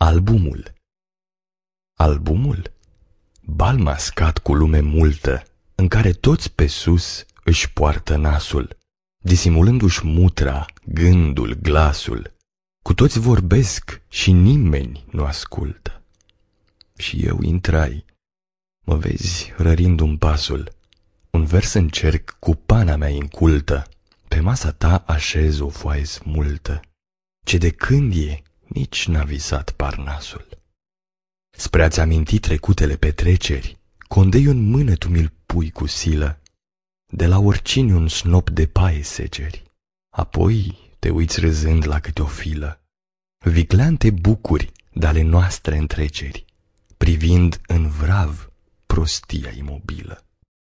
Albumul Albumul? Bal mascat cu lume multă, în care toți pe sus își poartă nasul, disimulându-și mutra, gândul, glasul. Cu toți vorbesc și nimeni nu ascultă. Și eu intrai, mă vezi rărindu-mi pasul, un vers încerc cu pana mea incultă, pe masa ta așez o foaie smultă, ce de când e nici n-a visat parnasul. Spre a-ți aminti trecutele petreceri, condei în mână tu mi-l pui cu silă, de la oricine un snop de paie seceri, apoi te uiți râzând la câte o filă. Viclean te bucuri de ale noastre întreceri, privind în vrav prostia imobilă.